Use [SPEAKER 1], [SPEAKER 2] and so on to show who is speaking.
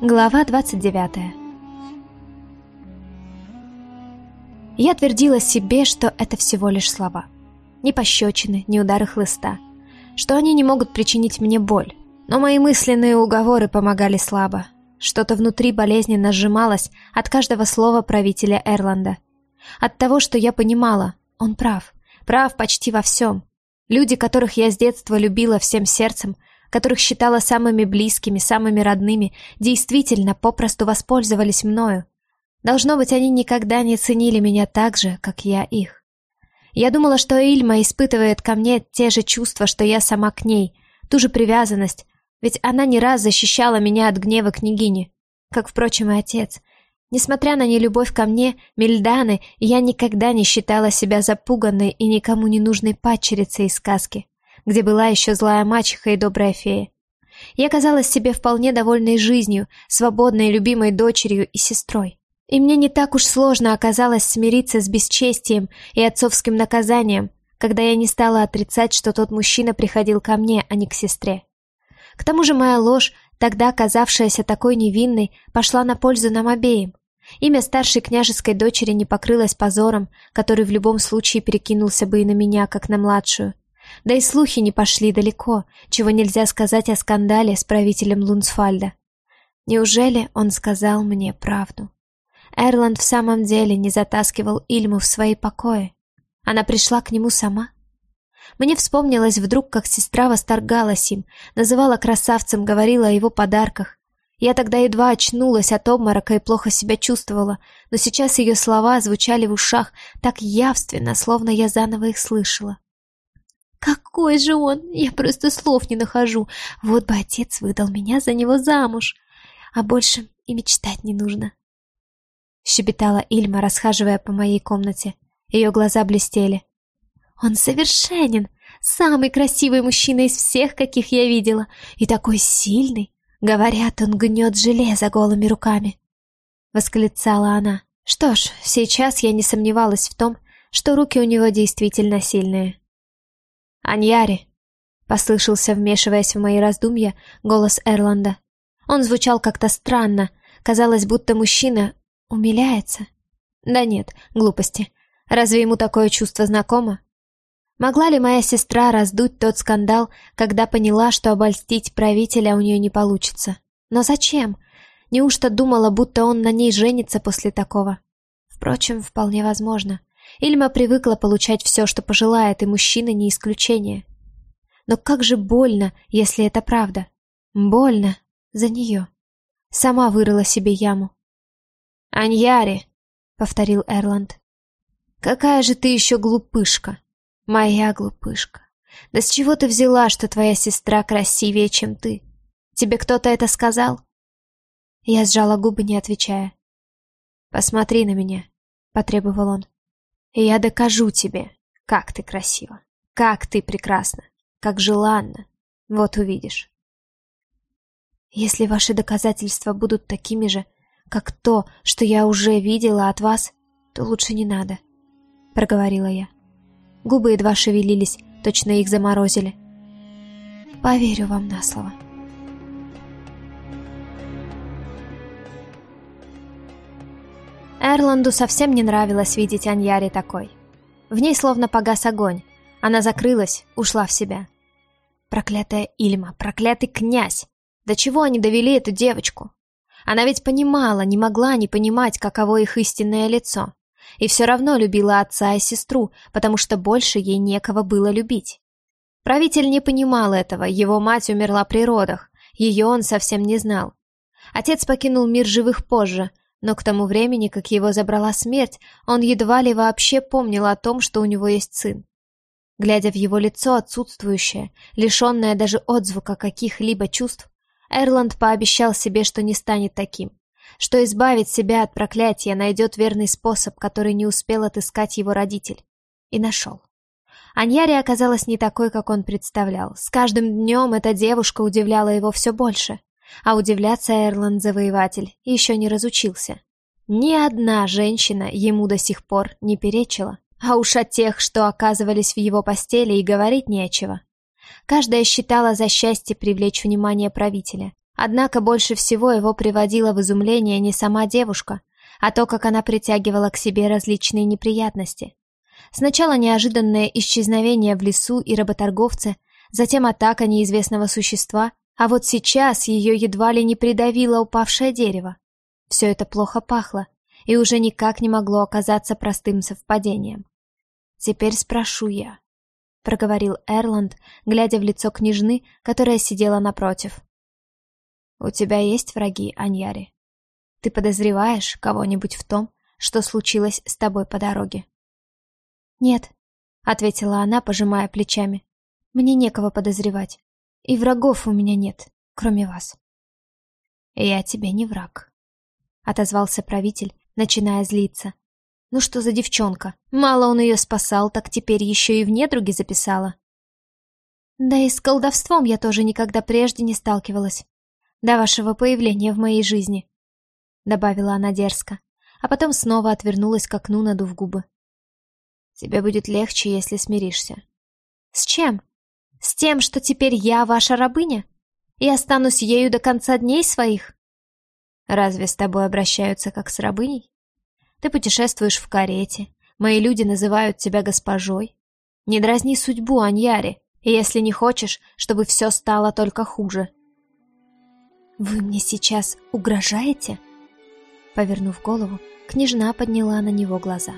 [SPEAKER 1] Глава 29 Я твердила себе, что это всего лишь слова. Ни пощечины, ни удары хлыста. Что они не могут причинить мне боль. Но мои мысленные уговоры помогали слабо. Что-то внутри болезненно сжималось от каждого слова правителя Эрланда. От того, что я понимала, он прав. Прав почти во всем. Люди, которых я с детства любила всем сердцем, которых считала самыми близкими, самыми родными, действительно попросту воспользовались мною. Должно быть, они никогда не ценили меня так же, как я их. Я думала, что Ильма испытывает ко мне те же чувства, что я сама к ней, ту же привязанность, ведь она не раз защищала меня от гнева княгини, как, впрочем, и отец. Несмотря на нелюбовь ко мне, Мельданы, я никогда не считала себя запуганной и никому не нужной падчерицей из сказки, где была еще злая мачеха и добрая фея. Я казалась себе вполне довольной жизнью, свободной любимой дочерью и сестрой. И мне не так уж сложно оказалось смириться с бесчестием и отцовским наказанием, когда я не стала отрицать, что тот мужчина приходил ко мне, а не к сестре. К тому же моя ложь, тогда казавшаяся такой невинной, пошла на пользу нам обеим. Имя старшей княжеской дочери не покрылось позором, который в любом случае перекинулся бы и на меня, как на младшую. Да и слухи не пошли далеко, чего нельзя сказать о скандале с правителем Лунсфальда. Неужели он сказал мне правду? Эрланд в самом деле не затаскивал Ильму в свои покои. Она пришла к нему сама. Мне вспомнилось вдруг, как сестра восторгалась им, называла красавцем, говорила о его подарках. Я тогда едва очнулась от обморока и плохо себя чувствовала, но сейчас ее слова звучали в ушах так явственно, словно я заново их слышала. «Какой же он! Я просто слов не нахожу. Вот бы отец выдал меня за него замуж. А больше и мечтать не нужно» щебетала Ильма, расхаживая по моей комнате. Ее глаза блестели. Он совершенен, самый красивый мужчина из всех, каких я видела, и такой сильный. Говорят, он гнет железо голыми руками. Восклицала она. Что ж, сейчас я не сомневалась в том, что руки у него действительно сильные. «Аньяри!» — послышался, вмешиваясь в мои раздумья, голос Эрланда. Он звучал как-то странно, казалось, будто мужчина Умиляется? Да нет, глупости. Разве ему такое чувство знакомо? Могла ли моя сестра раздуть тот скандал, когда поняла, что обольстить правителя у нее не получится? Но зачем? Неужто думала, будто он на ней женится после такого? Впрочем, вполне возможно. Ильма привыкла получать все, что пожелает, и мужчина не исключение. Но как же больно, если это правда. Больно за нее. Сама вырыла себе яму. «Аньяри», — повторил Эрланд. «Какая же ты еще глупышка! Моя глупышка! Да с чего ты взяла, что твоя сестра красивее, чем ты? Тебе кто-то это сказал?» Я сжала губы, не отвечая. «Посмотри на меня», — потребовал он. «И я докажу тебе, как ты красива, как ты прекрасна, как желанна. Вот увидишь». «Если ваши доказательства будут такими же, как то, что я уже видела от вас, то лучше не надо», — проговорила я. Губы едва шевелились, точно их заморозили. «Поверю вам на слово». Эрланду совсем не нравилось видеть Аньяри такой. В ней словно погас огонь. Она закрылась, ушла в себя. Проклятая Ильма, проклятый князь! До чего они довели эту девочку? Она ведь понимала, не могла не понимать, каково их истинное лицо. И все равно любила отца и сестру, потому что больше ей некого было любить. Правитель не понимал этого, его мать умерла при родах, ее он совсем не знал. Отец покинул мир живых позже, но к тому времени, как его забрала смерть, он едва ли вообще помнил о том, что у него есть сын. Глядя в его лицо отсутствующее, лишенное даже отзвука каких-либо чувств, Эрланд пообещал себе, что не станет таким, что избавить себя от проклятия найдет верный способ, который не успел отыскать его родитель. И нашел. Аньяри оказалась не такой, как он представлял. С каждым днем эта девушка удивляла его все больше. А удивляться Эрланд-завоеватель еще не разучился. Ни одна женщина ему до сих пор не перечила. А уж о тех, что оказывались в его постели, и говорить нечего. Каждая считала за счастье привлечь внимание правителя. Однако больше всего его приводило в изумление не сама девушка, а то, как она притягивала к себе различные неприятности. Сначала неожиданное исчезновение в лесу и работорговцы, затем атака неизвестного существа, а вот сейчас ее едва ли не придавило упавшее дерево. Все это плохо пахло и уже никак не могло оказаться простым совпадением. «Теперь спрошу я», — проговорил Эрланд, глядя в лицо княжны, которая сидела напротив. «У тебя есть враги, Аньяри? Ты подозреваешь кого-нибудь в том, что случилось с тобой по дороге?»
[SPEAKER 2] «Нет», — ответила она, пожимая плечами. «Мне некого подозревать. И врагов у меня нет, кроме вас».
[SPEAKER 1] «Я тебе не враг», — отозвался правитель, начиная злиться. «Ну что за девчонка? Мало он ее спасал, так теперь еще и в недруги записала».
[SPEAKER 2] «Да и с колдовством я тоже никогда прежде не сталкивалась. До вашего появления в моей жизни», — добавила она дерзко, а потом снова отвернулась к окну, надув губы.
[SPEAKER 1] Тебе будет легче, если смиришься.
[SPEAKER 2] С чем? С тем, что теперь я ваша рабыня? И останусь ею до конца дней своих?
[SPEAKER 1] Разве с тобой обращаются как с рабыней? Ты путешествуешь в карете, мои люди называют тебя госпожой. Не дразни судьбу, Аньяри, если не хочешь, чтобы все стало только хуже.
[SPEAKER 2] Вы мне сейчас угрожаете? Повернув голову, княжна подняла на него глаза.